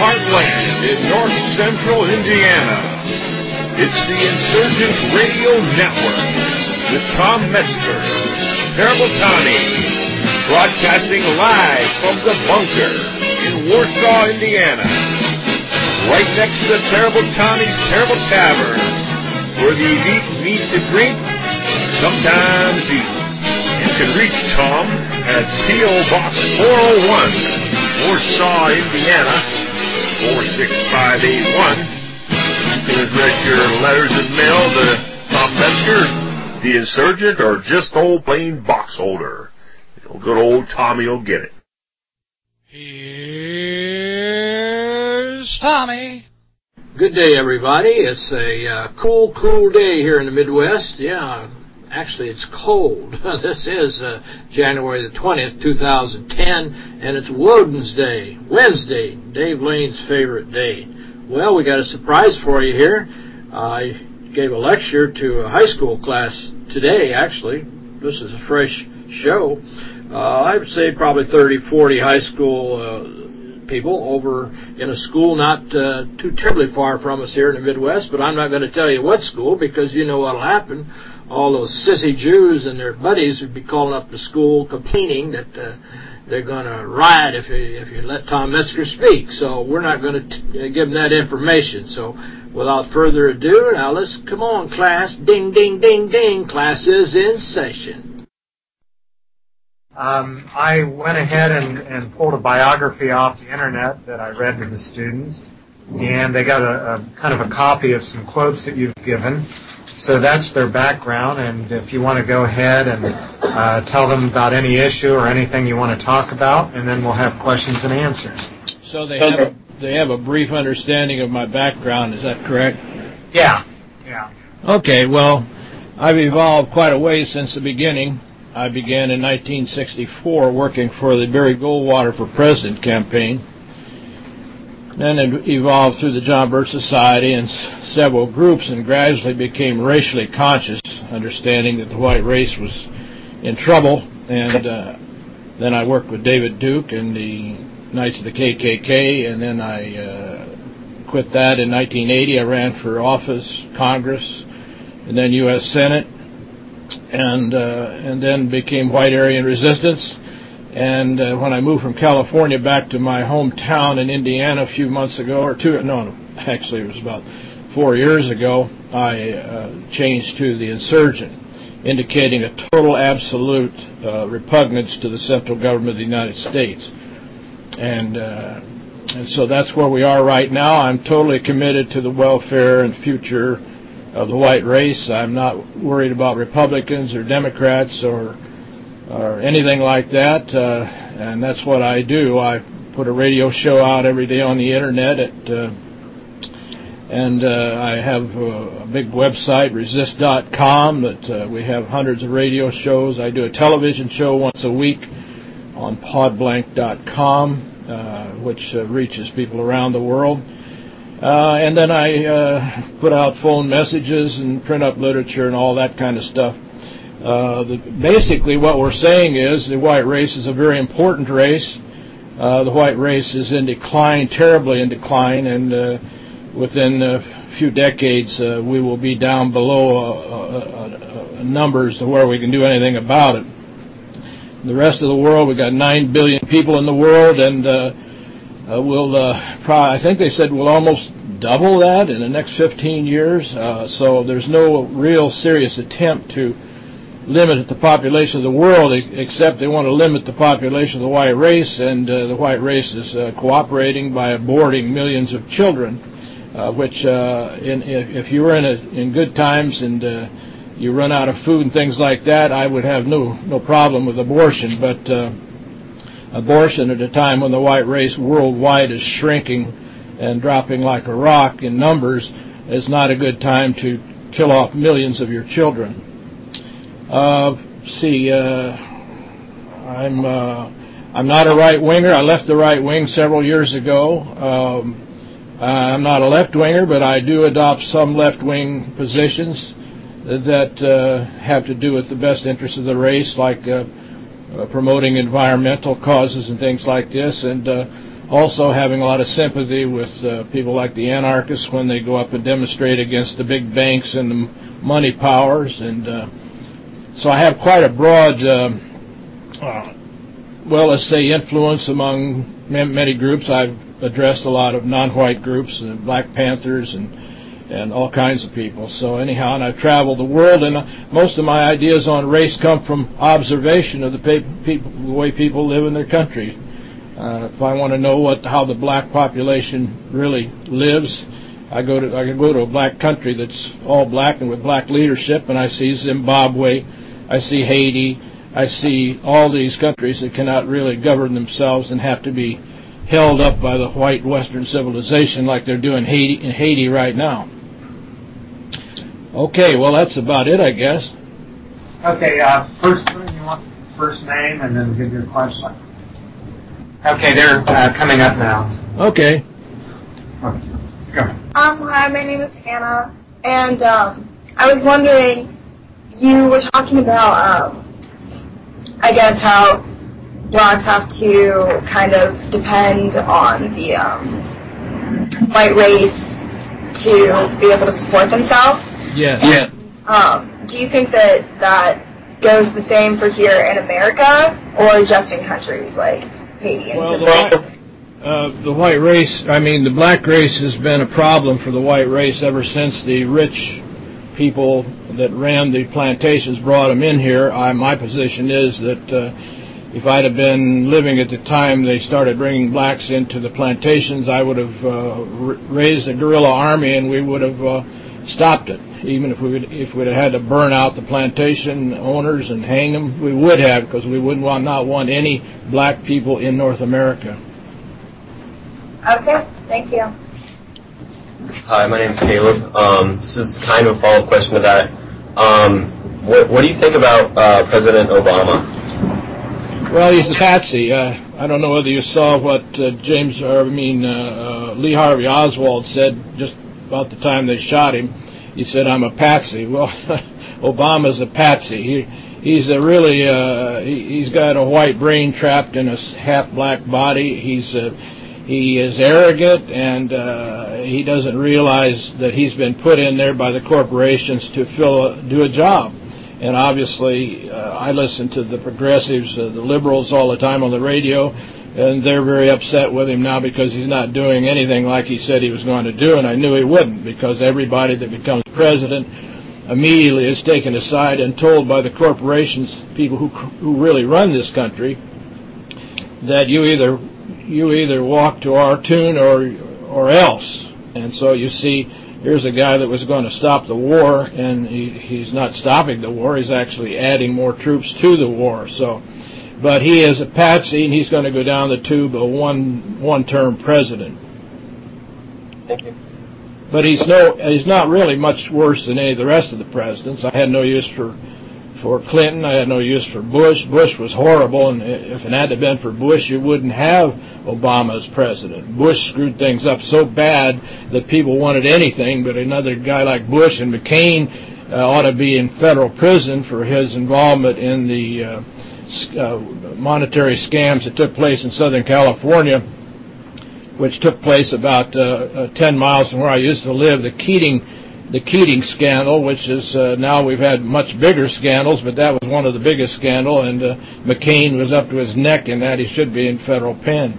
heartland in north central Indiana. It's the Insurgent Radio Network with Tom Metzger, Terrible Tommy, broadcasting live from the bunker in Warsaw, Indiana. Right next to the Terrible Tommy's Terrible Tavern, where the elite meet to drink, sometimes eat. You can reach Tom at P.O. Box 401, Warsaw, Indiana, 46581. You can address your letters and mail to Tom Metzger, the insurgent, or just old plain box holder. Good old Tommy will get it. Here's Tommy. Good day, everybody. It's a uh, cool, cool day here in the Midwest. Yeah, actually, it's cold. this is uh, January the 20th, 2010, and it's Woden's Day, Wednesday, Dave Lane's favorite day. Well, we got a surprise for you here. I gave a lecture to a high school class today, actually. This is a fresh show. Uh, I would say probably 30, 40 high school uh, people over in a school not uh, too terribly far from us here in the Midwest, but I'm not going to tell you what school because you know what'll happen. All those sissy Jews and their buddies would be calling up the school complaining that uh, they're going to riot if you, if you let Tom Metzger speak. So we're not going to give them that information. So without further ado, now let's come on, class. Ding, ding, ding, ding. Class is in session. Um, I went ahead and, and pulled a biography off the internet that I read to the students, and they got a, a kind of a copy of some quotes that you've given. So that's their background, and if you want to go ahead and uh, tell them about any issue or anything you want to talk about, and then we'll have questions and answers. So they have a, they have a brief understanding of my background. Is that correct? Yeah. Yeah. Okay. Well, I've evolved quite a ways since the beginning. I began in 1964 working for the Barry Goldwater for President campaign. Then it evolved through the John Birch Society and several groups and gradually became racially conscious, understanding that the white race was in trouble. And uh, then I worked with David Duke and the Knights of the KKK, and then I uh, quit that in 1980. I ran for office, Congress, and then U.S. Senate and uh, and then became White Aryan Resistance. And uh, when I moved from California back to my hometown in Indiana a few months ago, or two, no, actually it was about four years ago, I uh, changed to the insurgent, indicating a total absolute uh, repugnance to the central government of the United States. And uh, and so that's where we are right now. I'm totally committed to the welfare and future of the white race. I'm not worried about Republicans or Democrats or or anything like that, uh, and that's what I do. I put a radio show out every day on the internet, at, uh, and uh, I have a big website, resist.com, that uh, we have hundreds of radio shows. I do a television show once a week on podblanc.com, uh, which uh, reaches people around the world. Uh, and then I uh, put out phone messages and print up literature and all that kind of stuff. Uh, the, basically, what we're saying is the white race is a very important race. Uh, the white race is in decline, terribly in decline, and uh, within a few decades uh, we will be down below uh, numbers to where we can do anything about it. The rest of the world, we've got 9 billion people in the world, and uh, uh, we'll, uh, probably, I think they said we'll almost double that in the next 15 years. So there's no real serious attempt to limit the population of the world, except they want to limit the population of the white race, and uh, the white race is uh, cooperating by aborting millions of children, uh, which uh, in, if you were in, a, in good times and uh, you run out of food and things like that, I would have no no problem with abortion, but uh, abortion at a time when the white race worldwide is shrinking and dropping like a rock in numbers is not a good time to kill off millions of your children. Uh, see, uh, I'm uh, I'm not a right winger. I left the right wing several years ago. Um, I'm not a left winger, but I do adopt some left wing positions that uh, have to do with the best interests of the race, like uh, uh, promoting environmental causes and things like this. And uh, also having a lot of sympathy with uh, people like the anarchists when they go up and demonstrate against the big banks and the money powers. And uh, so I have quite a broad, uh, uh, well, let's say, influence among many groups. I've addressed a lot of non-white groups, uh, Black Panthers and and all kinds of people. So anyhow, and I've traveled the world, and most of my ideas on race come from observation of the people, the way people live in their country. Uh, if I want to know what how the black population really lives, I go to I can go to a black country that's all black and with black leadership, and I see Zimbabwe, I see Haiti, I see all these countries that cannot really govern themselves and have to be held up by the white Western civilization like they're doing Haiti, in Haiti right now. Okay, well that's about it, I guess. Okay, uh, first you want first name and then give your question. Okay, they're uh, coming up now. Okay. okay. Go. Um, hi, my name is Hannah, and um, I was wondering, you were talking about, um, I guess, how blacks have to kind of depend on the um, white race to be able to support themselves. Yes. Yeah. Um, do you think that that goes the same for here in America, or just in countries like Haiti and well, the, uh, the white race, I mean, the black race has been a problem for the white race ever since the rich people that ran the plantations brought them in here. I, my position is that uh, if I'd have been living at the time they started bringing blacks into the plantations, I would have uh, raised a guerrilla army and we would have uh, stopped it. Even if we would, if we'd have had to burn out the plantation owners and hang them, we would have because we wouldn't want not want any black people in North America. Okay, thank you. Hi, my name's Caleb. Um, this is kind of a follow-up question to that. Um, what, what, do you think about uh, President Obama? Well, he's a patsy. Uh, I don't know whether you saw what uh, James, or I mean uh, uh, Lee Harvey Oswald said just about the time they shot him. He said, "I'm a patsy." Well, Obama's a patsy. He he's a really uh, he, he's got a white brain trapped in a half black body. He's a he is arrogant and uh, he doesn't realize that he's been put in there by the corporations to fill a, do a job. And obviously, uh, I listen to the progressives, uh, the liberals all the time on the radio, and they're very upset with him now because he's not doing anything like he said he was going to do, and I knew he wouldn't because everybody that becomes president immediately is taken aside and told by the corporations, people who who really run this country, that you either you either walk to our tune or or else. And so you see, here's a guy that was going to stop the war, and he, he's not stopping the war. He's actually adding more troops to the war. So, but he is a patsy, and he's going to go down the tube a one one-term president. Thank you. But he's no he's not really much worse than any of the rest of the presidents. I had no use for for Clinton. I had no use for Bush. Bush was horrible, and if it had been for Bush, you wouldn't have Obama as president. Bush screwed things up so bad that people wanted anything but another guy like Bush, and McCain uh, ought to be in federal prison for his involvement in the uh, uh, monetary scams that took place in Southern California, which took place about uh, uh, 10 miles from where I used to live. The Keating the Keating scandal, which is uh, now we've had much bigger scandals, but that was one of the biggest scandal, and uh, McCain was up to his neck in that. He should be in federal pen.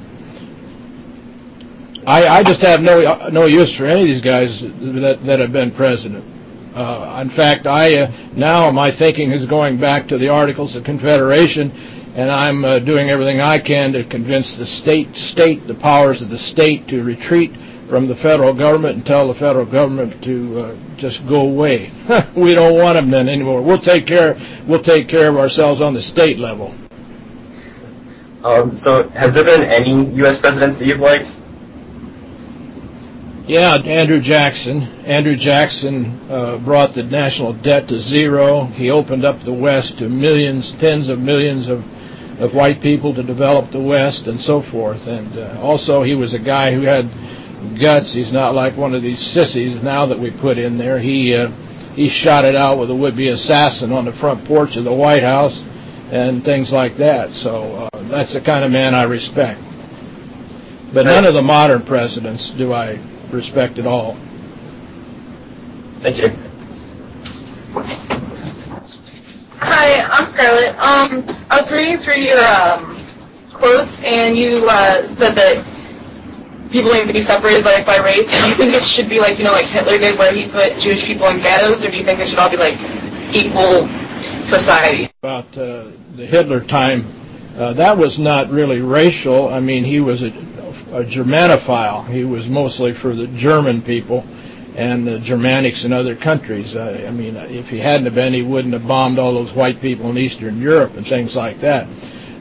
I, I just have no no use for any of these guys that that have been president. Uh, in fact, I uh, now my thinking is going back to the Articles of Confederation, and I'm uh, doing everything I can to convince the state state the powers of the state to retreat from the federal government and tell the federal government to uh, just go away. we don't want them then anymore. We'll take care. We'll take care of ourselves on the state level. Um, so, has there been any U.S. presidents that you've liked? Yeah, Andrew Jackson. Andrew Jackson uh, brought the national debt to zero. He opened up the West to millions, tens of millions of of white people to develop the West and so forth. And uh, also, he was a guy who had guts. He's not like one of these sissies now that we put in there. He uh, he shot it out with a would-be assassin on the front porch of the White House and things like that. So uh, that's the kind of man I respect. But none of the modern presidents do I respect at all. Thank you. Hi, I'm Scarlett. Um, I was reading through your um, quotes, and you uh, said that people need to be separated like by race. Do you think it should be like you know like Hitler did, where he put Jewish people in ghettos, or do you think it should all be like equal society? About uh, the Hitler time, uh, that was not really racial. I mean, he was a, a Germanophile. He was mostly for the German people and the Germanics in other countries. Uh, I mean, if he hadn't have been, he wouldn't have bombed all those white people in Eastern Europe and things like that.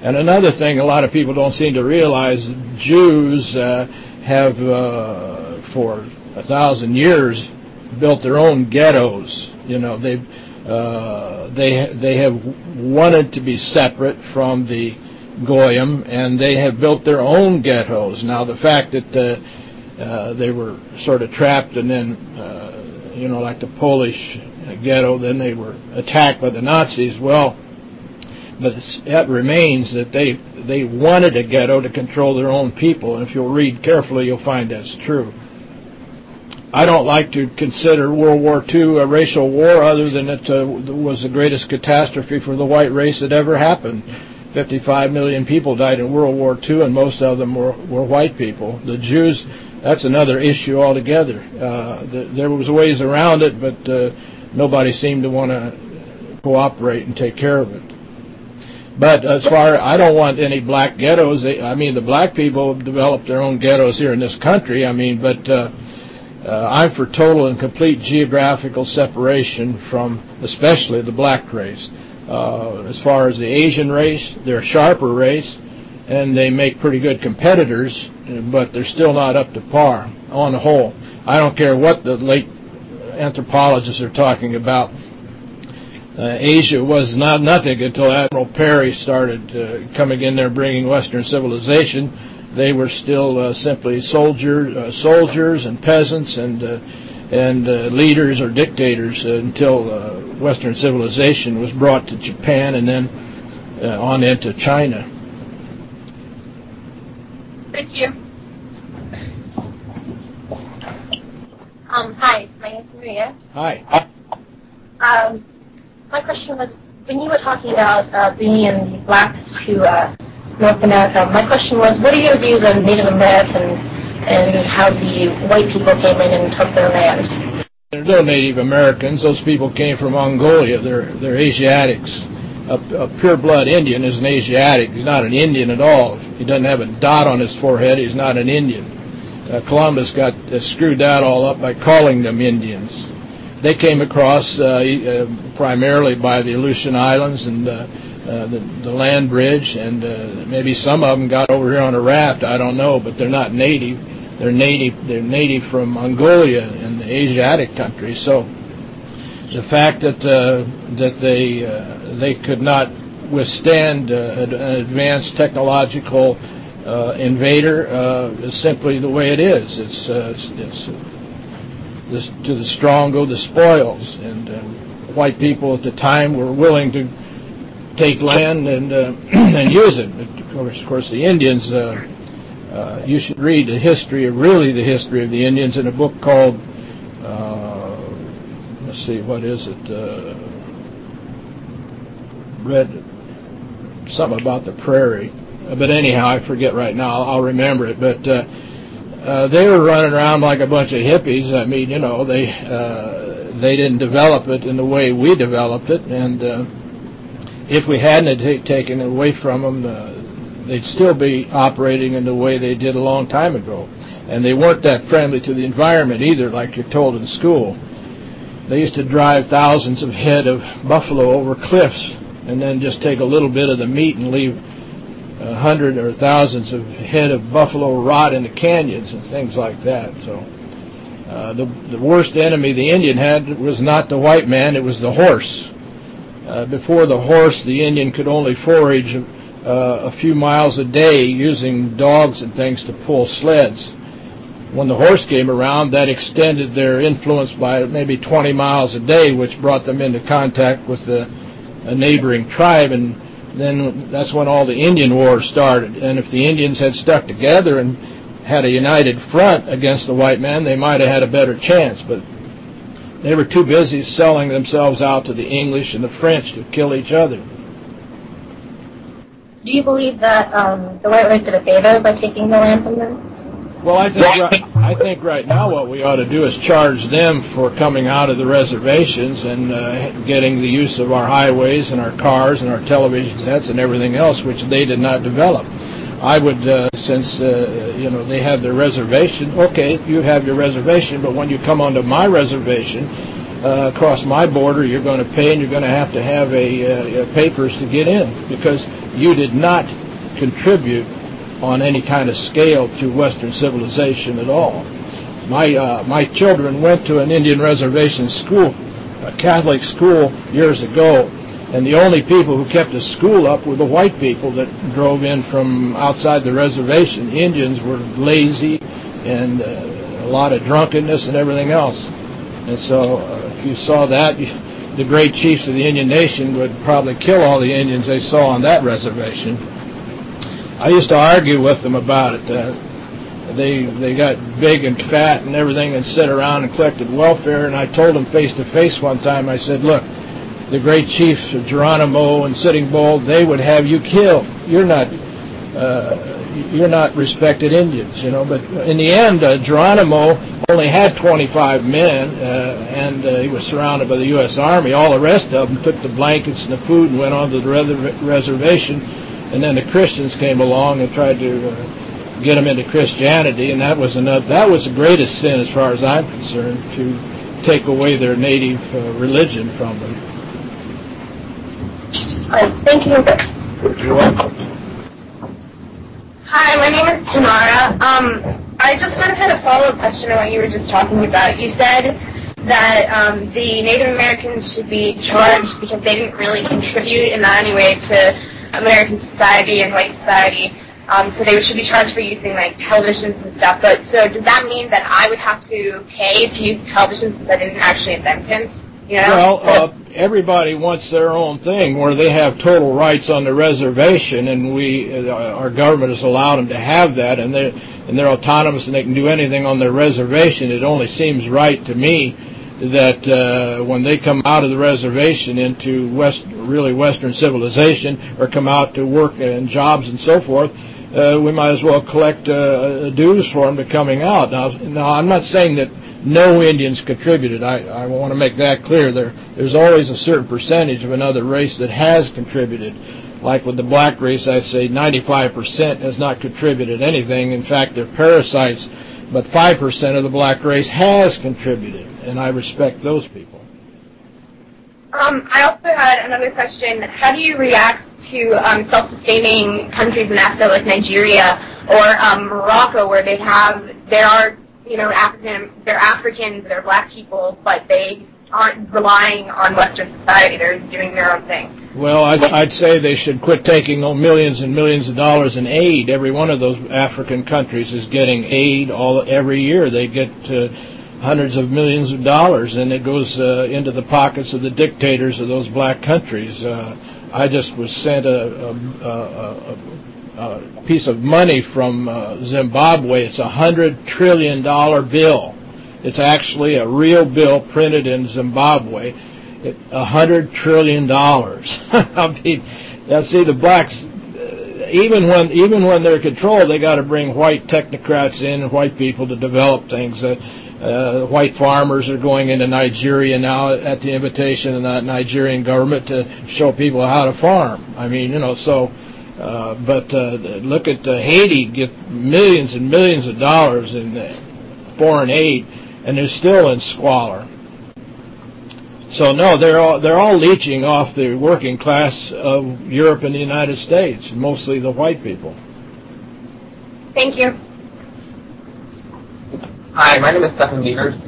And another thing a lot of people don't seem to realize, Jews uh, have, uh, for a thousand years, built their own ghettos. You know, they've uh, they they have wanted to be separate from the goyim, and they have built their own ghettos. Now, the fact that uh, uh, they were sort of trapped, and then uh, you know, like the Polish ghetto, then they were attacked by the Nazis. Well, but it remains that they they wanted a ghetto to control their own people, and if you'll read carefully, you'll find that's true. I don't like to consider World War II a racial war other than it uh, was the greatest catastrophe for the white race that ever happened. 55 million people died in World War II, and most of them were, were white people. The Jews, that's another issue altogether. Uh, the, there was ways around it, but uh, nobody seemed to want to cooperate and take care of it. But as far, I don't want any black ghettos. I mean, the black people developed their own ghettos here in this country. I mean, but uh, uh, I'm for total and complete geographical separation from especially the black race. Uh, as far as the Asian race, they're a sharper race, and they make pretty good competitors, but they're still not up to par on the whole. I don't care what the late anthropologists are talking about. Uh, Asia was not nothing until Admiral Perry started uh, coming in there bringing Western civilization. They were still uh, simply soldier, uh, soldiers and peasants and uh, and uh, leaders or dictators until Western civilization was brought to Japan and then on into China. Thank you. Um, hi, my name is Maria. Hi. Um, my question was, when you were talking about uh, bringing blacks to uh, North America, my question was, what are your views on Native Americans and how the white people came in and took their land? They're no Native Americans. Those people came from Mongolia. They're they're Asiatics. A, a pure-blood Indian is an Asiatic. He's not an Indian at all. He doesn't have a dot on his forehead. He's not an Indian. Uh, Columbus got screwed that all up by calling them Indians they came across uh, uh, primarily by the Aleutian Islands and uh, uh the, land bridge, and uh, maybe some of them got over here on a raft. I don't know, but they're not native. They're native. They're native from Mongolia and the Asiatic countries. So the fact that uh, that they they could not withstand an advanced technological invader is simply the way it is. It's it's the, to the strong go the spoils, and uh, white people at the time were willing to take land and uh, and use it. But of course, of course, the Indians. Uh, uh, you should read the history of really the history of the Indians in a book called. Uh, let's see, what is it? Uh, read something about the prairie, but anyhow, I forget right now. I'll, I'll remember it, but. Uh, they were running around like a bunch of hippies. I mean, you know, they uh, they didn't develop it in the way we developed it, and uh, if we hadn't taken it away from them, uh, they'd still be operating in the way they did a long time ago. And they weren't that friendly to the environment either, like you're told in school. They used to drive thousands of head of buffalo over cliffs and then just take a little bit of the meat and leave a hundred or thousands of head of buffalo rot in the canyons and things like that. So uh, the the worst enemy the Indian had was not the white man; it was the horse. Uh, before the horse, the Indian could only forage uh, a few miles a day using dogs and things to pull sleds. When the horse came around, that extended their influence by maybe 20 miles a day, which brought them into contact with the, a neighboring tribe and then that's when all the Indian wars started. And if the Indians had stuck together and had a united front against the white man, they might have had a better chance. But they were too busy selling themselves out to the English and the French to kill each other. Do you believe that um, the white race did a favor by taking the land from them? Well, I think right, I think right now what we ought to do is charge them for coming out of the reservations and uh, getting the use of our highways and our cars and our television sets and everything else, which they did not develop. I would, uh, since, uh, you know, they have their reservation, okay, you have your reservation, but when you come onto my reservation, uh, across my border, you're going to pay and you're going to have to have a, uh, papers to get in because you did not contribute on any kind of scale to Western civilization at all. My uh, my children went to an Indian reservation school, a Catholic school years ago, and the only people who kept the school up were the white people that drove in from outside the reservation. The Indians were lazy and uh, a lot of drunkenness and everything else. And so uh, if you saw that, the great chiefs of the Indian nation would probably kill all the Indians they saw on that reservation. I used to argue with them about it. Uh, they they got big and fat and everything and sat around and collected welfare. And I told them face to face one time, I said, look, the great chiefs of Geronimo and Sitting Bull, they would have you killed. You're not uh, you're not respected Indians, you know. But in the end, uh, Geronimo only had 25 men, uh, and uh, he was surrounded by the U.S. Army. All the rest of them took the blankets and the food and went on to the reservation. And then the Christians came along and tried to uh, get them into Christianity, and that was another. That was the greatest sin, as far as I'm concerned, to take away their native uh, religion from them. thank you. You're welcome. Hi, my name is Tamara. Um, I just kind of had a follow-up question on what you were just talking about. You said that um, the Native Americans should be charged because they didn't really contribute in any way to American society and white society. Um, so they should be charged for using like televisions and stuff. But so does that mean that I would have to pay to use televisions I didn't actually invent it? You know? Well, uh, everybody wants their own thing where they have total rights on the reservation, and we, uh, our government has allowed them to have that, and they're, and they're autonomous and they can do anything on their reservation. It only seems right to me that uh, when they come out of the reservation into West, really Western civilization, or come out to work and jobs and so forth, uh, we might as well collect uh, dues for them to coming out. Now, now, I'm not saying that no Indians contributed. I, I want to make that clear. There, there's always a certain percentage of another race that has contributed. Like with the black race, I'd say 95% has not contributed anything. In fact, they're parasites. But 5% of the black race has contributed, and I respect those people. Um, I also had another question. How do you react to um, self-sustaining countries in Africa like Nigeria or um, Morocco, where they have there are you know, African, they're Africans, they're black people, but they aren't relying on Western society. They're doing their own thing. Well, I'd, I'd say they should quit taking millions and millions of dollars in aid. Every one of those African countries is getting aid all every year. They get uh, hundreds of millions of dollars, and it goes uh, into the pockets of the dictators of those black countries. Uh, I just was sent a, a, a, a piece of money from uh, Zimbabwe. It's a hundred trillion dollar bill. It's actually a real bill printed in Zimbabwe. A hundred trillion dollars. I mean, now see the blacks. Uh, even when even when they're controlled, they got to bring white technocrats in and white people to develop things. Uh, uh, white farmers are going into Nigeria now at the invitation of the Nigerian government to show people how to farm. I mean, you know, so uh, but uh, look at uh, Haiti get millions and millions of dollars in uh, foreign aid, and they're still in squalor. So no, they're all they're all leeching off the working class of Europe and the United States, mostly the white people. Thank you. Hi, my name is Stephen Beavers.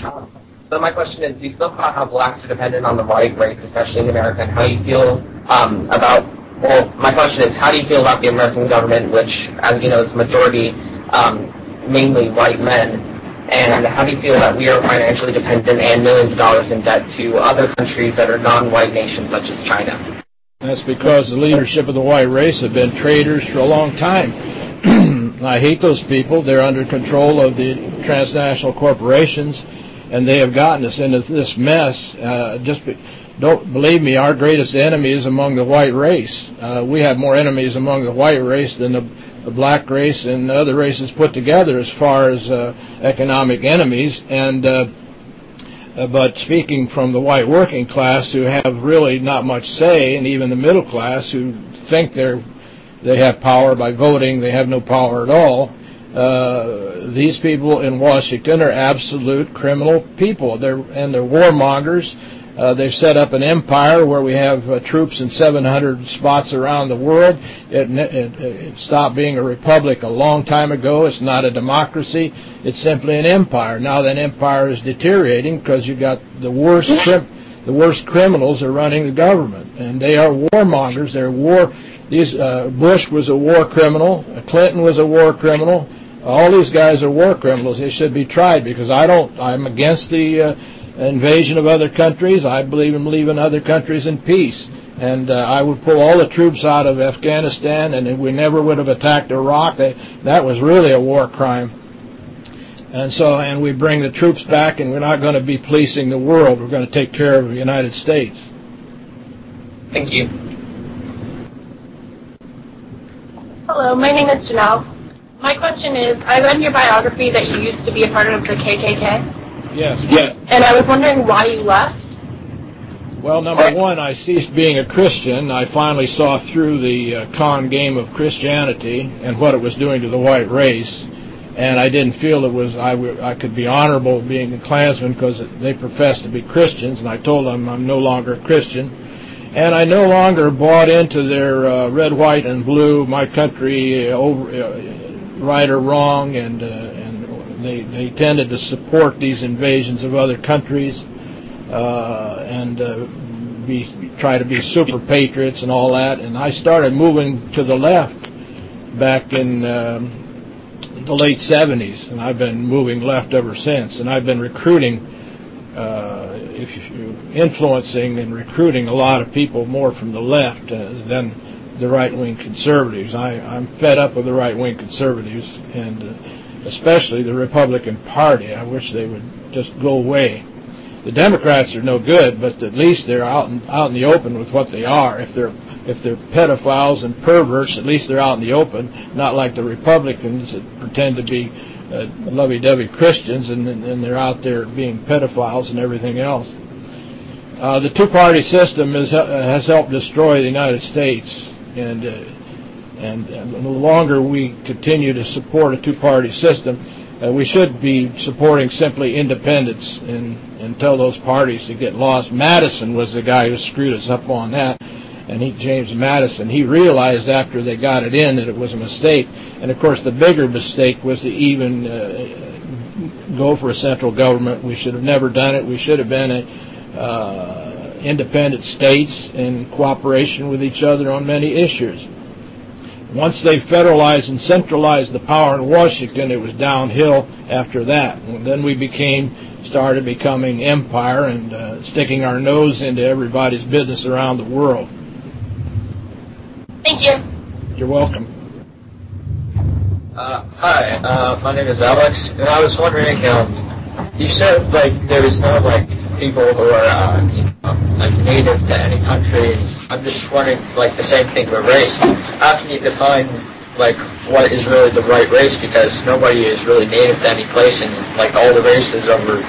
Um, so my question is, do you still how blacks are dependent on the white race, especially in America, and how you feel um, about well, my question is, how do you feel about the American government, which, as you know, is majority um, mainly white men, and how do you feel that we are financially dependent and millions of dollars in debt to other countries that are non-white nations, such as China? That's because the leadership of the white race have been traitors for a long time. I hate those people. They're under control of the transnational corporations, and they have gotten us into this mess. Uh, just be, don't believe me, our greatest enemy is among the white race. Uh, we have more enemies among the white race than the, the black race and the other races put together as far as uh, economic enemies. And uh, uh, but speaking from the white working class who have really not much say, and even the middle class who think they're they have power by voting, they have no power at all. Uh, these people in Washington are absolute criminal people. They're and they're warmongers. Uh, they've set up an empire where we have uh, troops in 700 spots around the world. It, it, it, stopped being a republic a long time ago. It's not a democracy. It's simply an empire. Now that empire is deteriorating because you've got the worst the worst criminals are running the government, and they are warmongers. They're war. These uh, Bush was a war criminal. Clinton was a war criminal. All these guys are war criminals. They should be tried because I don't. I'm against the uh, invasion of other countries. I believe in leaving other countries in peace. And uh, I would pull all the troops out of Afghanistan, and we never would have attacked Iraq. They, that was really a war crime. And so, and we bring the troops back, and we're not going to be policing the world. We're going to take care of the United States. Thank you. Hello, my name is Janelle. My question is, I read in your biography that you used to be a part of the KKK. Yes. Yeah. And I was wondering why you left. Well, number one, I ceased being a Christian. I finally saw through the uh, con game of Christianity and what it was doing to the white race. And I didn't feel it was I, I could be honorable being a Klansman because they professed to be Christians. And I told them I'm no longer a Christian. And I no longer bought into their uh, red, white, and blue, my country, uh, over, uh, right or wrong, and uh, and they, they tended to support these invasions of other countries uh, and uh, be try to be super patriots and all that. And I started moving to the left back in um, the late 70s, and I've been moving left ever since. And I've been recruiting, uh, if influencing and recruiting a lot of people more from the left uh, than the right-wing conservatives. I, I'm fed up with the right-wing conservatives, and uh, especially the Republican Party. I wish they would just go away. The Democrats are no good, but at least they're out in, out in the open with what they are. If they're if they're pedophiles and perverts, at least they're out in the open, not like the Republicans that pretend to be uh, lovey-dovey Christians and, and they're out there being pedophiles and everything else. Uh, the two-party system is, uh, has helped destroy the United States, and uh, and, the longer we continue to support a two-party system, uh, we should be supporting simply independence and, and tell those parties to get lost. Madison was the guy who screwed us up on that. And he, James Madison, he realized after they got it in that it was a mistake. And of course, the bigger mistake was to even uh, go for a central government. We should have never done it. We should have been a uh, independent states in cooperation with each other on many issues. Once they federalized and centralized the power in Washington, it was downhill after that. And then we became, started becoming empire and uh, sticking our nose into everybody's business around the world. Thank you. You're welcome. Uh, hi, uh, my name is Alex, and I was wondering, um, you said like there is no like people who are uh, you know, like native to any country I'm just wondering, like the same thing with race. How can you define like what is really the right race? Because nobody is really native to any place, and like all the races over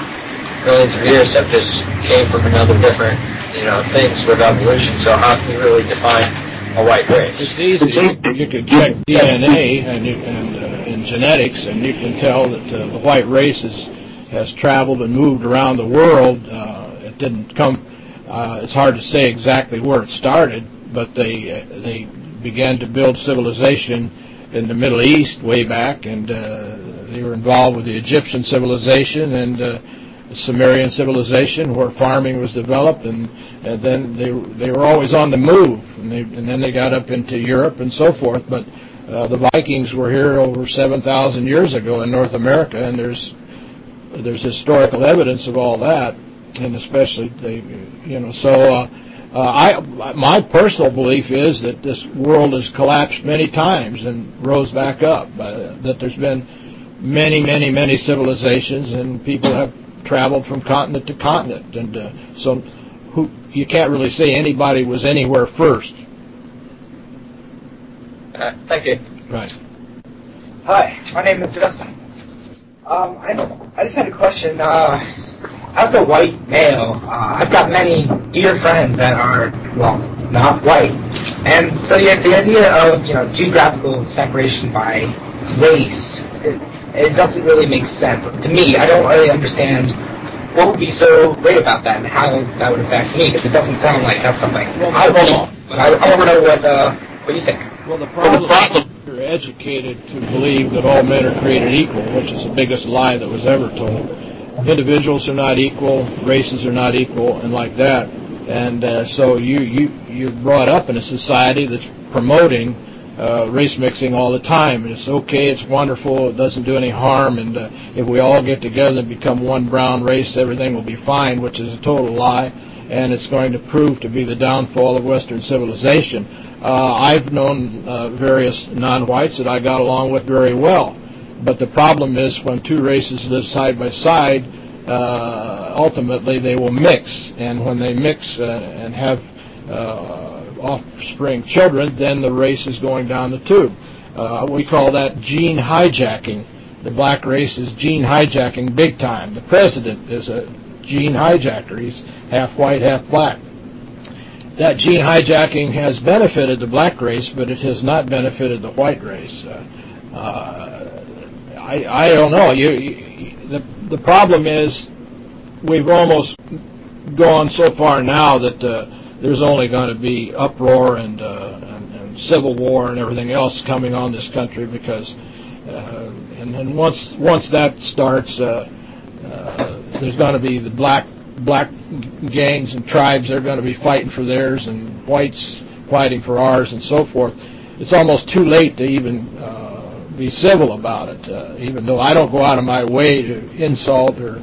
millions of years have just came from another different, you know, things with evolution. So how can you really define a white race? It's easy. You can check DNA and you, and uh, in genetics, and you can tell that uh, the white race is, has traveled and moved around the world. Uh, it didn't come uh, it's hard to say exactly where it started, but they they began to build civilization in the Middle East way back, and uh, they were involved with the Egyptian civilization and uh, the Sumerian civilization, where farming was developed, and, and then they they were always on the move, and, they, and then they got up into Europe and so forth. But uh, the Vikings were here over 7,000 years ago in North America, and there's there's historical evidence of all that and especially they, you know, so uh, Uh, I, my personal belief is that this world has collapsed many times and rose back up. Uh, that there's been many, many, many civilizations, and people have traveled from continent to continent, and uh, so who you can't really say anybody was anywhere first. Uh, thank you. Right. Hi, my name is Justin. Um, I, I just had a question. Uh, as a white male, uh, I've got many dear friends that are, well, not white. And so the, the idea of, you know, geographical separation by race, it, it doesn't really make sense. To me, I don't really understand what would be so great about that and how that would affect me, because it doesn't sound like that's something well, I want. But I, I want to know what, uh, what do you think. Well, the problem, well, the problem you're educated to believe that all men are created equal, which is the biggest lie that was ever told individuals are not equal, races are not equal, and like that. And uh, so you you you're brought up in a society that's promoting uh, race mixing all the time. It's okay, it's wonderful, it doesn't do any harm, and uh, if we all get together and become one brown race, everything will be fine, which is a total lie, and it's going to prove to be the downfall of Western civilization. Uh, I've known uh, various non-whites that I got along with very well. But the problem is when two races live side by side, uh, ultimately they will mix. And when they mix uh, and have uh, offspring children, then the race is going down the tube. Uh, we call that gene hijacking. The black race is gene hijacking big time. The president is a gene hijacker. He's half white, half black. That gene hijacking has benefited the black race, but it has not benefited the white race. Uh, uh, I, I don't know. You, you, the the problem is we've almost gone so far now that uh, there's only going to be uproar and, uh, and, and civil war and everything else coming on this country because uh, and then once once that starts, uh, there's going to be the black black gangs and tribes. They're going to be fighting for theirs and whites fighting for ours and so forth. It's almost too late to even uh, be civil about it, uh, even though I don't go out of my way to insult or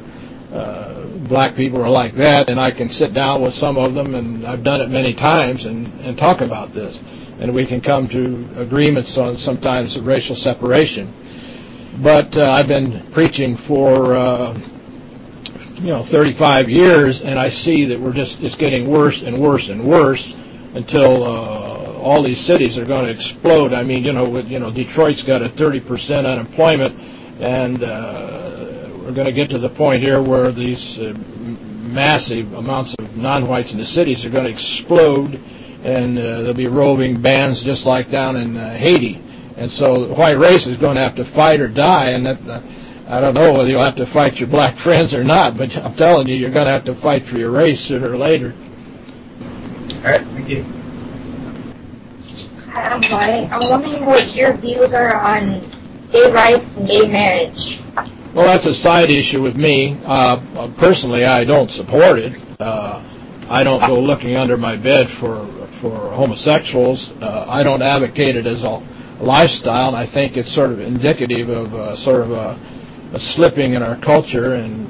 uh, black people are like that, and I can sit down with some of them, and I've done it many times, and, and talk about this. And we can come to agreements on sometimes racial separation. But uh, I've been preaching for, uh, you know, 35 years, and I see that we're just, it's getting worse and worse and worse until uh, all these cities are going to explode. I mean, you know, with, you know, Detroit's got a 30% unemployment, and uh, we're going to get to the point here where these uh, massive amounts of non-whites in the cities are going to explode, and uh, there'll be roving bands just like down in uh, Haiti. And so the white race is going to have to fight or die, and that, uh, I don't know whether you'll have to fight your black friends or not, but I'm telling you, you're going to have to fight for your race sooner or later. All right, thank you. I'm white. I'm wondering what your views are on gay rights and gay marriage. Well, that's a side issue with me. Uh, personally, I don't support it. Uh, I don't go looking under my bed for for homosexuals. Uh, I don't advocate it as a lifestyle, I think it's sort of indicative of uh, sort of a, a slipping in our culture and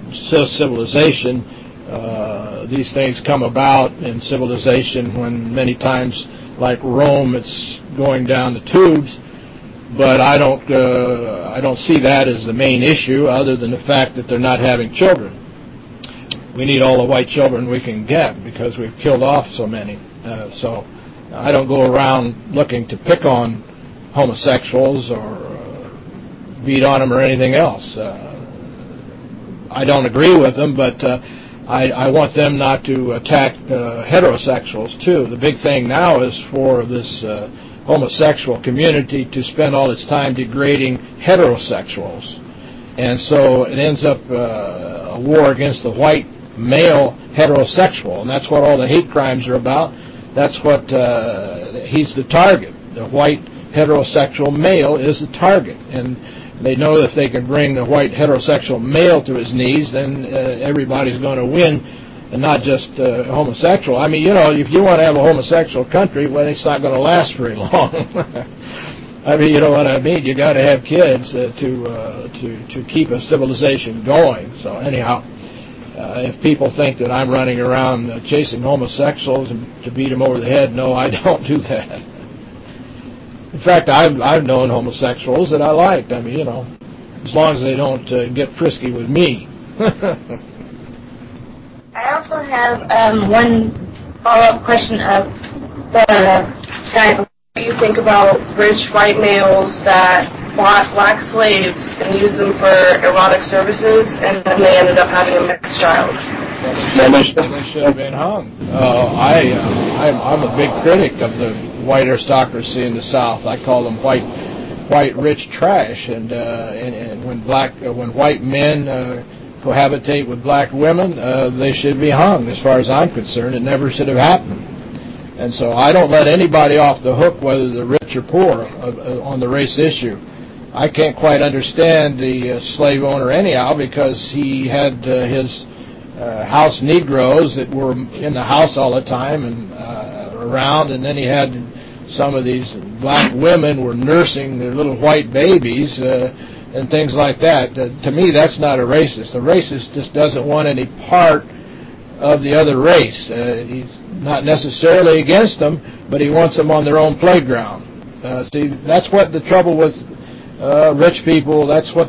civilization. Uh, these things come about in civilization when many times like Rome, it's going down the tubes. But I don't, uh, I don't see that as the main issue, other than the fact that they're not having children. We need all the white children we can get because we've killed off so many. Uh, so I don't go around looking to pick on homosexuals or uh, beat on them or anything else. Uh, I don't agree with them, but uh, I, I want them not to attack uh, heterosexuals, too. The big thing now is for this uh, homosexual community to spend all its time degrading heterosexuals. And so it ends up uh, a war against the white male heterosexual, and that's what all the hate crimes are about. That's what uh, he's the target. The white heterosexual male is the target. And they know if they can bring the white heterosexual male to his knees, then uh, everybody's going to win, and not just uh, homosexual. I mean, you know, if you want to have a homosexual country, well, it's not going to last very long. I mean, you know what I mean. You got to have kids uh, to uh, to to keep a civilization going. So anyhow, uh, if people think that I'm running around uh, chasing homosexuals and to beat them over the head, no, I don't do that. In fact, I've I've known homosexuals that I liked. I mean, you know, as long as they don't uh, get frisky with me. I also have um, one follow-up question of the kind of what do you think about rich white males that bought black slaves and used them for erotic services, and then they ended up having a mixed child? They should have been hung. Uh, I, uh, I'm, I'm a big critic of the white aristocracy in the South. I call them white, white rich trash. And uh, and, and when black, uh, when white men uh, cohabitate with black women, uh, they should be hung. As far as I'm concerned, it never should have happened. And so I don't let anybody off the hook, whether they're rich or poor, uh, on the race issue. I can't quite understand the uh, slave owner anyhow because he had uh, his uh, house Negroes that were in the house all the time and uh, around, and then he had some of these black women were nursing their little white babies uh, and things like that. To me, that's not a racist. A racist just doesn't want any part of the other race. Uh, he's not necessarily against them, but he wants them on their own playground. Uh, see, that's what the trouble with uh, rich people, that's what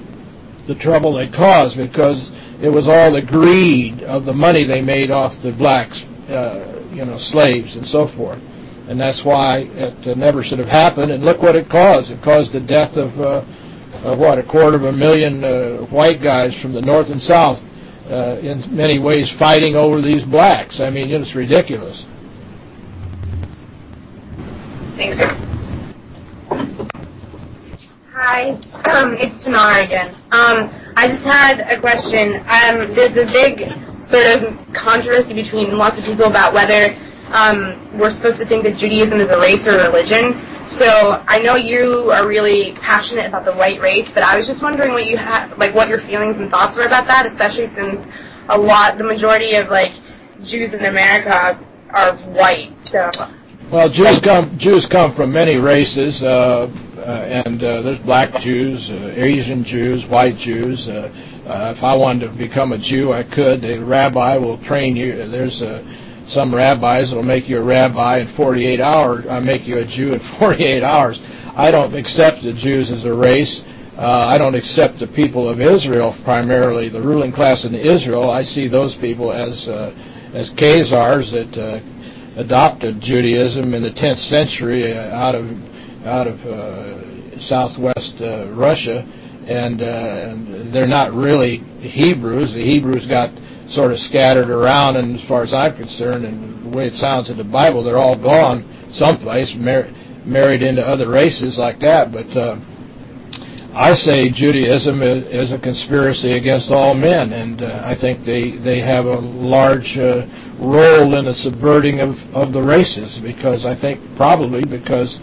the trouble they caused because it was all the greed of the money they made off the blacks, uh, you know, slaves and so forth. And that's why it uh, never should have happened. And look what it caused. It caused the death of, uh, of what, a quarter of a million uh, white guys from the north and south uh, in many ways fighting over these blacks. I mean, it's ridiculous. Thank you. Hi, um, it's Tamara again. Um, I just had a question. Um, there's a big sort of controversy between lots of people about whether um, we're supposed to think that Judaism is a race or a religion. So I know you are really passionate about the white race, but I was just wondering what you had, like, what your feelings and thoughts were about that, especially since a lot, the majority of like Jews in America are white. So. Well, Jews come Jews come from many races, uh, uh, and uh, there's black Jews, uh, Asian Jews, white Jews. Uh, uh, if I wanted to become a Jew, I could. The rabbi will train you. There's uh, some rabbis will make you a rabbi in 48 hours. I make you a Jew in 48 hours. I don't accept the Jews as a race. Uh, I don't accept the people of Israel primarily, the ruling class in Israel. I see those people as uh, as Khazars that uh, adopted Judaism in the 10th century uh, out of out of uh, southwest uh, Russia, and, uh, and they're not really Hebrews. The Hebrews got sort of scattered around, and as far as I'm concerned, and the way it sounds in the Bible, they're all gone someplace, mar married into other races like that. But uh, I say Judaism is, a conspiracy against all men, and uh, I think they they have a large uh, role in the subverting of of the races because I think probably because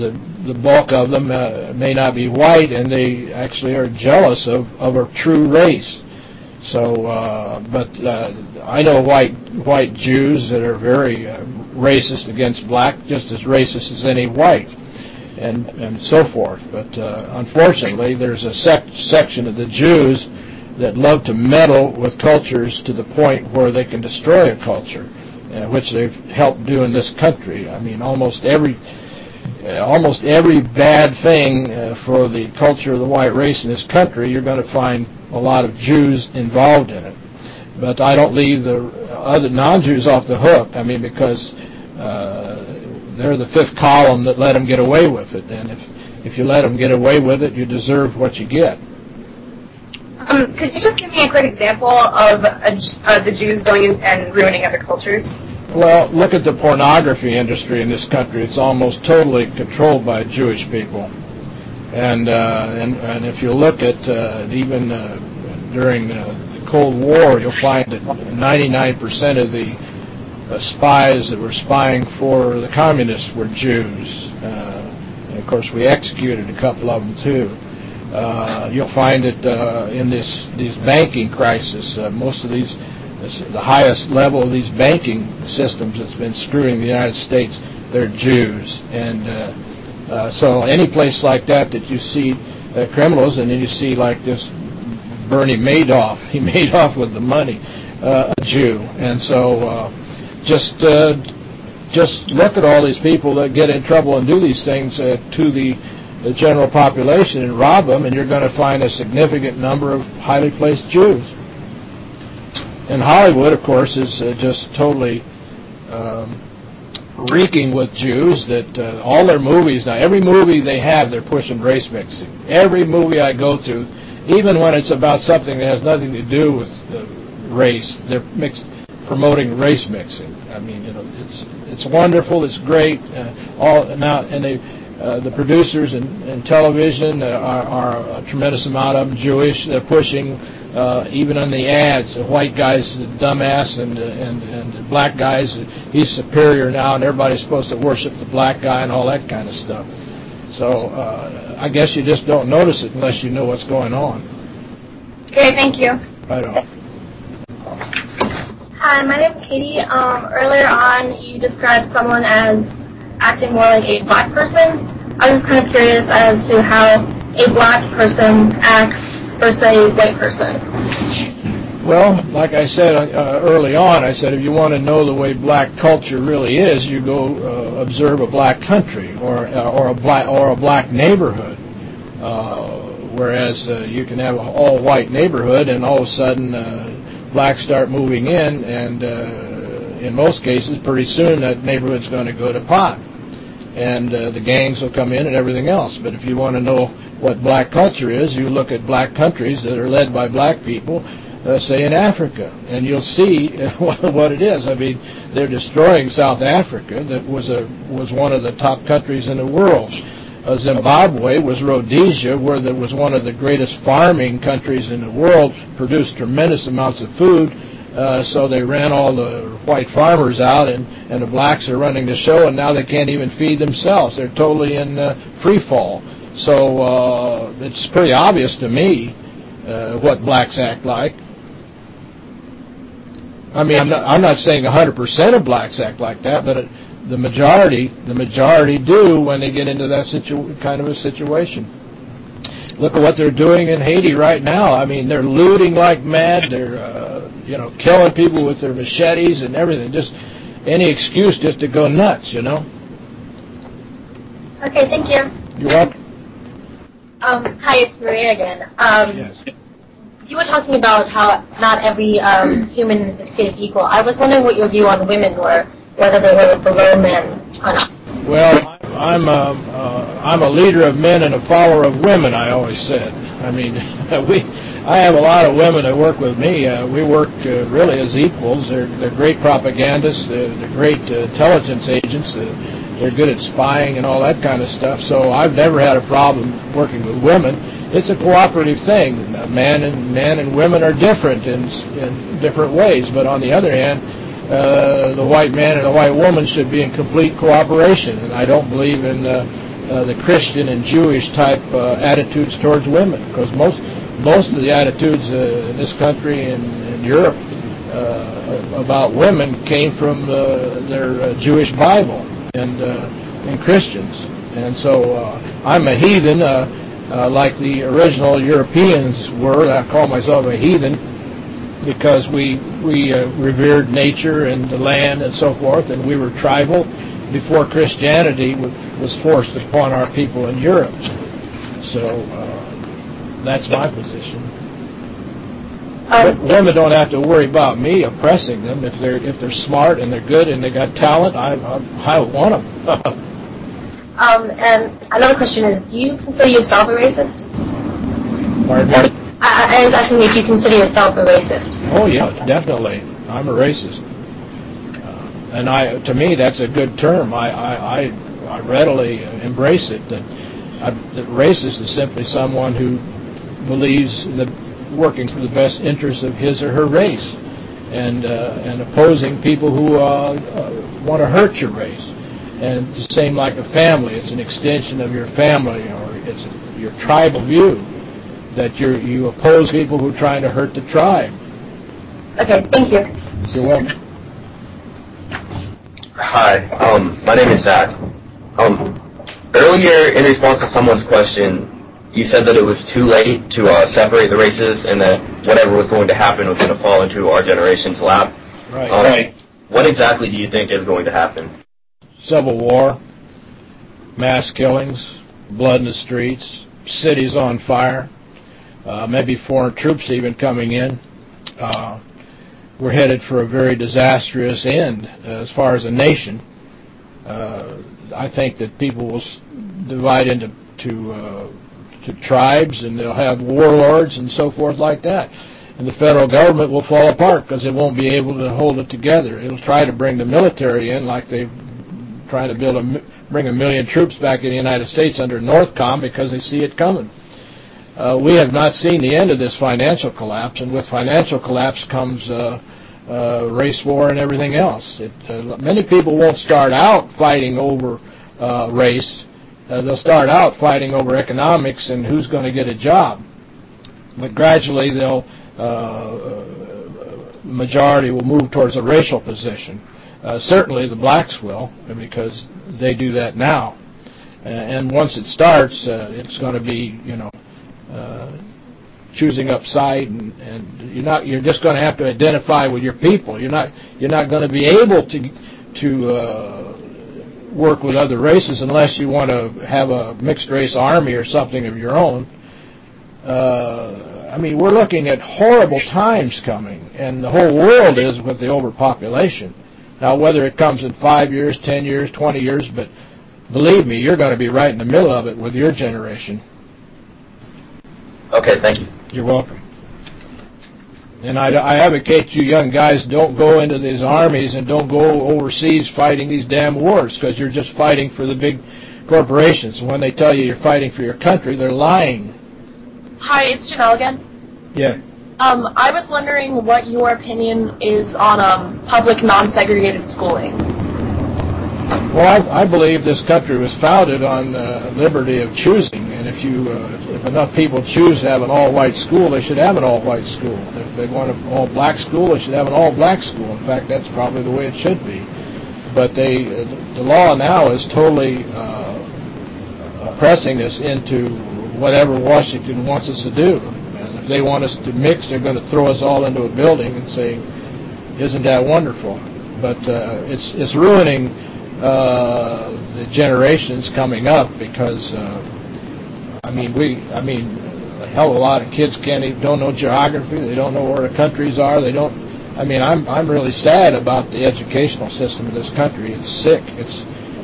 the the bulk of them uh, may not be white, and they actually are jealous of of a true race. So, uh, but uh, I know white white Jews that are very uh, racist against black, just as racist as any white, and and so forth. But uh, unfortunately, there's a sec section of the Jews that love to meddle with cultures to the point where they can destroy a culture, uh, which they've helped do in this country. I mean, almost every uh, almost every bad thing uh, for the culture of the white race in this country, you're going to find a lot of Jews involved in it. But I don't leave the other non-Jews off the hook. I mean, because uh, they're the fifth column that let them get away with it. And if if you let them get away with it, you deserve what you get. Um, could you just give me a quick example of a, uh, the Jews going in and ruining other cultures? Well, look at the pornography industry in this country. It's almost totally controlled by Jewish people. And uh, and, and if you look at uh, even uh, during uh, the Cold War, you'll find that 99% of the uh, spies that were spying for the communists were Jews. Uh, and of course, we executed a couple of them too. Uh, you'll find that uh, in this banking crisis, uh, most of these the highest level of these banking systems that's been screwing the United States, they're Jews. Uh, so any place like that that you see uh, criminals and then you see like this Bernie Madoff. He made off with the money, uh, a Jew. And so uh, just uh, just look at all these people that get in trouble and do these things uh, to the, the general population and rob them, and you're going to find a significant number of highly placed Jews. And Hollywood, of course, is uh, just totally um, reeking with Jews that uh, all their movies now, every movie they have, they're pushing race mixing. Every movie I go to, even when it's about something that has nothing to do with uh, race, they're mixed, promoting race mixing. I mean, you know, it's it's wonderful, it's great. Uh, all now, and they, uh, the producers in, in television uh, are, are a tremendous amount of them Jewish. They're pushing uh, even on the ads, the white guy's a dumbass and, and, and black guys, he's superior now and everybody's supposed to worship the black guy and all that kind of stuff. So uh, I guess you just don't notice it unless you know what's going on. Okay, thank you. Right on. Hi, my name is Katie. Um, earlier on, you described someone as acting more like a black person. I was kind of curious as to how a black person acts versus a white person? Well, like I said uh, early on, I said if you want to know the way black culture really is, you go uh, observe a black country or uh, or a black or a black neighborhood. Uh, whereas uh, you can have an all-white neighborhood, and all of a sudden uh, blacks start moving in, and uh, in most cases, pretty soon that neighborhood's going to go to pot, and uh, the gangs will come in and everything else. But if you want to know what black culture is, you look at black countries that are led by black people, uh, say in Africa, and you'll see what it is. I mean, they're destroying South Africa, that was a was one of the top countries in the world. Uh, Zimbabwe was Rhodesia, where there was one of the greatest farming countries in the world, produced tremendous amounts of food. Uh, so they ran all the white farmers out, and and the blacks are running the show, and now they can't even feed themselves. They're totally in uh, free fall. So uh, it's pretty obvious to me uh, what blacks act like. I mean, I'm not, I'm not saying 100% of blacks act like that, but it, the majority, the majority do when they get into that situ kind of a situation. Look at what they're doing in Haiti right now. I mean, they're looting like mad. They're, uh, you know, killing people with their machetes and everything. Just any excuse just to go nuts, you know. Okay, thank you. You're welcome. Um, hi, it's Maria again. Um, yes. You were talking about how not every um, human is created equal. I was wondering what your view on women were, whether they were below men or not. Well, I'm a, uh, I'm a leader of men and a follower of women, I always said. I mean, we, I have a lot of women that work with me. Uh, we work uh, really as equals. They're, they're great propagandists. They're, they're great uh, intelligence agents. Uh, they're good at spying and all that kind of stuff. So I've never had a problem working with women. It's a cooperative thing. Man and men and women are different in, in different ways. But on the other hand, uh, the white man and the white woman should be in complete cooperation. And I don't believe in uh, uh, the Christian and Jewish type uh, attitudes towards women because most most of the attitudes uh, in this country and in Europe uh, about women came from uh, their uh, Jewish Bible and uh, and Christians. And so uh, I'm a heathen, like the original Europeans were. I call myself a heathen because we we revered nature and the land and so forth, and we were tribal before Christianity was forced upon our people in Europe. So that's my position. Um, women don't have to worry about me oppressing them if they're if they're smart and they're good and they got talent. I I, I want them. um, and another question is, do you consider yourself a racist? Pardon me? I, I was asking if you consider yourself a racist. Oh yeah, definitely. I'm a racist, uh, and I to me that's a good term. I I I, I readily embrace it. That, I, that racist is simply someone who believes that working for the best interests of his or her race and uh, and opposing people who uh, uh, want to hurt your race. And the same like a family, it's an extension of your family or it's your tribal view that you you oppose people who are trying to hurt the tribe. Okay, thank you. You're welcome. Hi, um, my name is Zach. Um, earlier, in response to someone's question, you said that it was too late to uh, separate the races and that whatever was going to happen was going to fall into our generation's lap. Right. Um, right. What exactly do you think is going to happen? Civil war, mass killings, blood in the streets, cities on fire, uh, maybe foreign troops even coming in. Uh, we're headed for a very disastrous end as far as a nation. Uh, I think that people will divide into to, uh, to tribes and they'll have warlords and so forth like that. And the federal government will fall apart because it won't be able to hold it together. It'll try to bring the military in like they've tried to build a, bring a million troops back in the United States under Northcom because they see it coming. Uh, we have not seen the end of this financial collapse, and with financial collapse comes uh, uh, race war and everything else. It, uh, many people won't start out fighting over uh, race. Uh, they'll start out fighting over economics and who's going to get a job. But gradually, they'll uh, majority will move towards a racial position. Uh, certainly, the blacks will, because they do that now. and once it starts, it's going to be, you know, uh, choosing up side and, and you're not you're just going to have to identify with your people you're not you're not going to be able to to uh, work with other races unless you want to have a mixed race army or something of your own uh, I mean we're looking at horrible times coming and the whole world is with the overpopulation now whether it comes in five years ten years twenty years but believe me you're going to be right in the middle of it with your generation Okay, thank you. You're welcome. And I, I advocate you young guys don't go into these armies and don't go overseas fighting these damn wars because you're just fighting for the big corporations. And when they tell you you're fighting for your country, they're lying. Hi, it's Janelle again. Yeah. Um, I was wondering what your opinion is on um, public non-segregated schooling. Well, I, I believe this country was founded on uh, liberty of choosing, and if you, uh, if enough people choose to have an all-white school, they should have an all-white school. If they want an all-black school, they should have an all-black school. In fact, that's probably the way it should be. But they, the law now is totally uh, pressing us into whatever Washington wants us to do. And if they want us to mix, they're going to throw us all into a building and say, "Isn't that wonderful?" But uh, it's it's ruining uh, the generations coming up because uh, I mean we I mean a hell of a lot of kids can't even don't know geography they don't know where the countries are they don't I mean I'm I'm really sad about the educational system of this country. It's sick. It's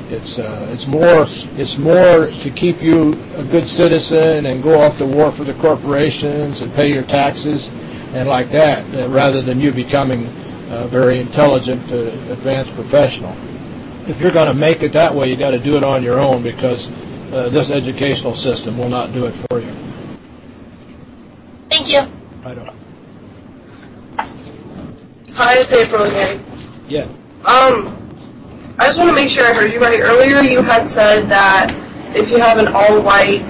it's uh, it's more it's more to keep you a good citizen and go off to war for the corporations and pay your taxes and like that rather than you becoming a very intelligent uh, advanced professional if you're going to make it that way, you got to do it on your own because uh, this educational system will not do it for you. Thank you. I don't. Hi, it's April again. Yeah. Um, I just want to make sure I heard you right. Earlier, you had said that if you have an all-white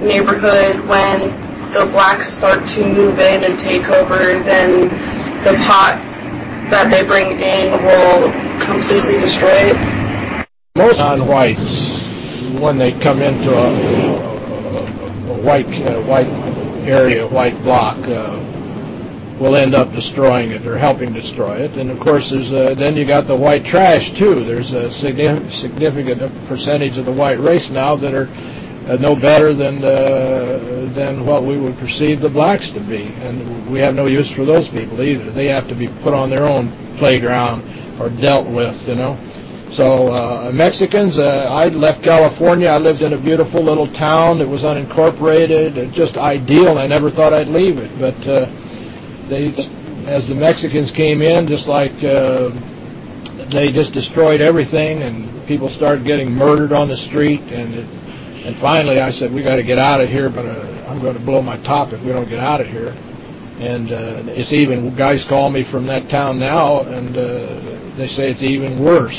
neighborhood, when the blacks start to move in and take over, then the pot that they bring in will completely destroy it? Most non-whites, when they come into a, a white uh, white area, white block, uh, will end up destroying it or helping destroy it. And of course, there's a, then you got the white trash too. There's a significant percentage of the white race now that are uh, no better than uh, than what we would perceive the blacks to be, and we have no use for those people either. They have to be put on their own playground or dealt with, you know. So uh, Mexicans, uh, I left California. I lived in a beautiful little town that was unincorporated, just ideal. I never thought I'd leave it, but uh, they, as the Mexicans came in, just like uh, they just destroyed everything, and people started getting murdered on the street, and it, and finally, I said, we got to get out of here, but uh, I'm going to blow my top if we don't get out of here. And uh, it's even, guys call me from that town now, and uh, they say it's even worse.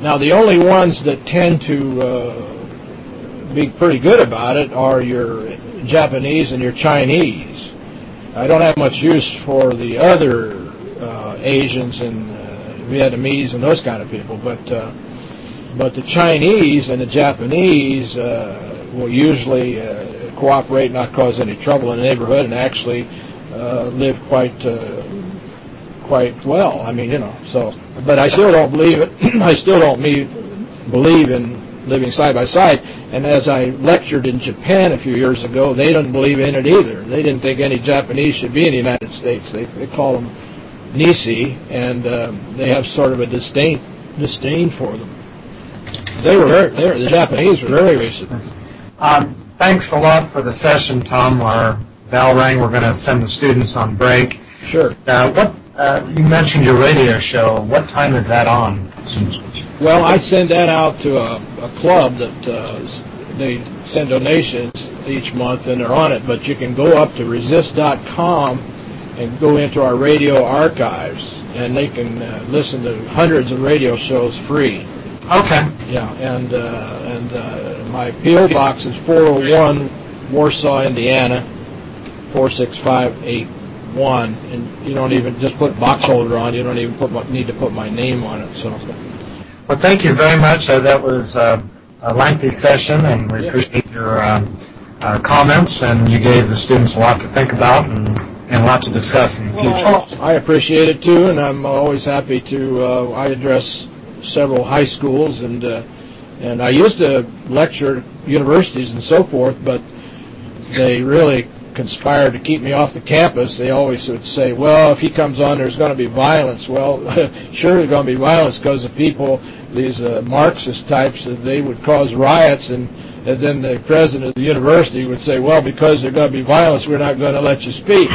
Now, the only ones that tend to uh, be pretty good about it are your Japanese and your Chinese. I don't have much use for the other uh, Asians and uh, Vietnamese and those kind of people, but uh, but the Chinese and the Japanese uh, will usually uh, cooperate, not cause any trouble in the neighborhood, and actually uh, live quite uh, quite well. I mean, you know. So, but I still don't believe it. I still don't me, believe in living side by side. And as I lectured in Japan a few years ago, they didn't believe in it either. They didn't think any Japanese should be in the United States. They, they call them Nisei, and uh, they have sort of a disdain disdain for them. They were very, they were, the Japanese were very racist. Um, thanks a lot for the session, Tom. Our bell rang. We're going to send the students on break. Sure. Uh, what uh, you mentioned your radio show. What time is that on? Well, I send that out to a, a club that uh, they send donations each month, and they're on it. But you can go up to resist.com and go into our radio archives, and they can uh, listen to hundreds of radio shows free. Okay. Yeah, and uh, and uh, my PO box is 401 Warsaw, Indiana 46581, and you don't even just put box holder on. You don't even put need to put my name on it. So. Well, thank you very much. Uh, that was uh, a lengthy session, and we appreciate your uh, uh, comments, and you gave the students a lot to think about and, and a lot to discuss in the well, future. I appreciate it, too, and I'm always happy to, uh, I address several high schools, and uh, and I used to lecture universities and so forth, but they really conspired to keep me off the campus, they always would say, well, if he comes on, there's going to be violence. Well, sure there's going to be violence because the people, these uh, Marxist types, uh, they would cause riots, and, and then the president of the university would say, well, because there's going to be violence, we're not going to let you speak.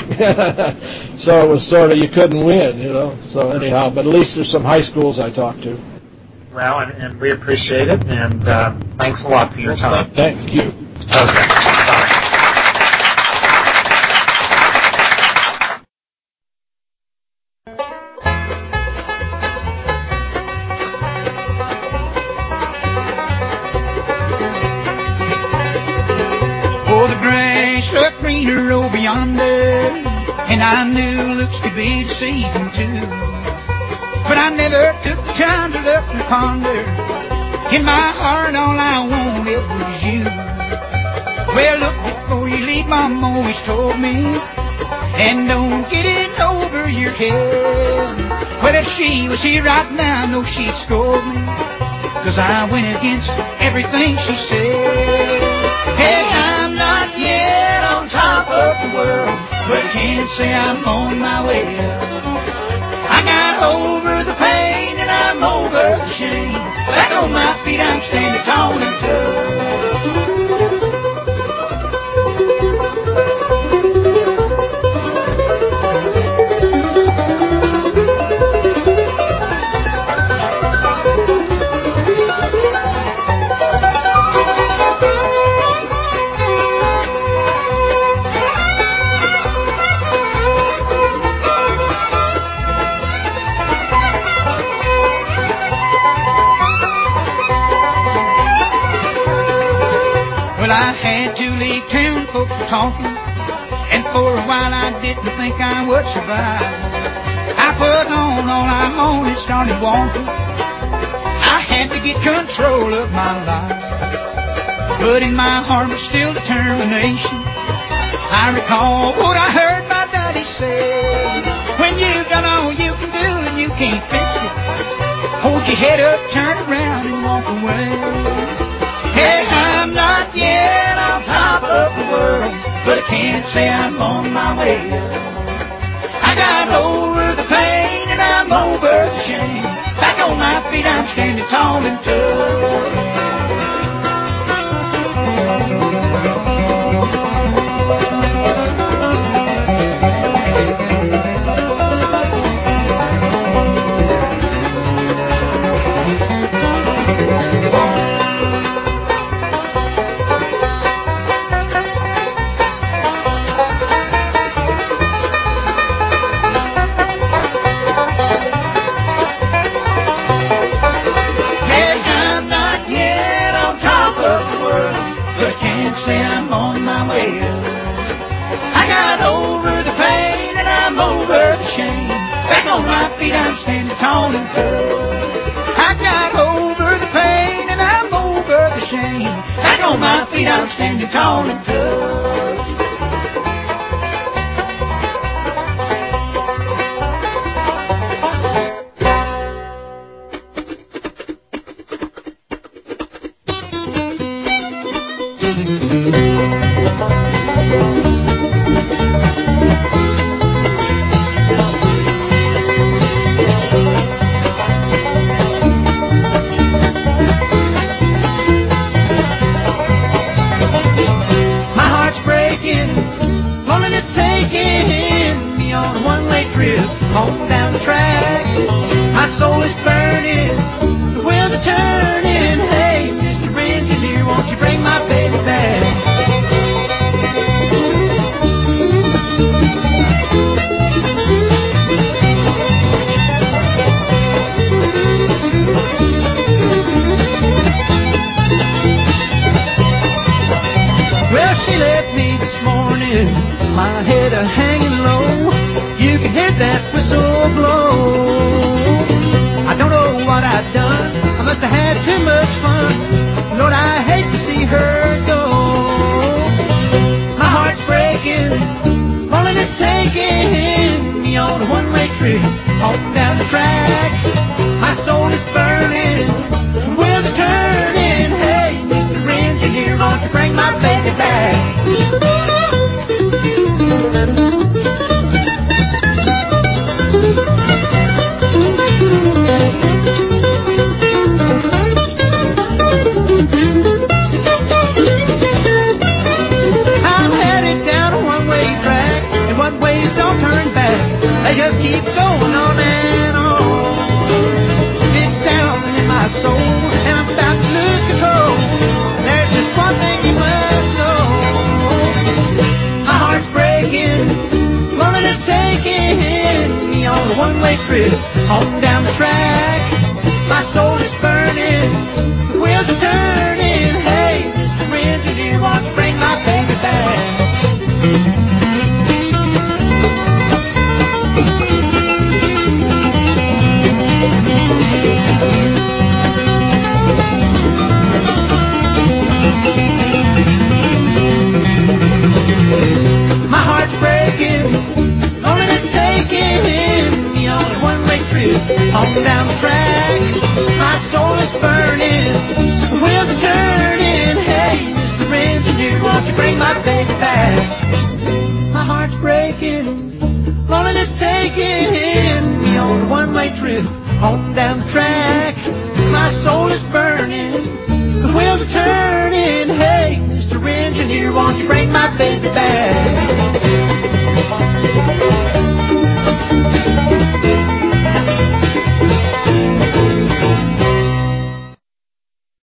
so it was sort of, you couldn't win, you know. So anyhow, but at least there's some high schools I talked to. Well, and, and we appreciate it, and uh, thanks a lot for your time. Thank you. Okay. But I never took the time to look and ponder. In my heart, all I wanted was you. Well, look before you leave, Mom always told me. And don't get it over your head. Well, if she was here right now, I know she'd scold me. Cause I went against everything she said. Hey, I'm but can't say I'm on my way. I got over the pain and I'm over the shame. Back on my feet, I'm standing tall and survive. I put on all I own, and started walking. I had to get control of my life, but in my heart was still determination. I recall what I heard my daddy say: When you've done all you can do and you can't fix it, hold your head up, turn around, and walk away. Hey, I'm not yet on top of the world but I can't say I'm on my way And tough. I got over the pain and I'm over the shame. Back on my feet, I'm standing tall and tough.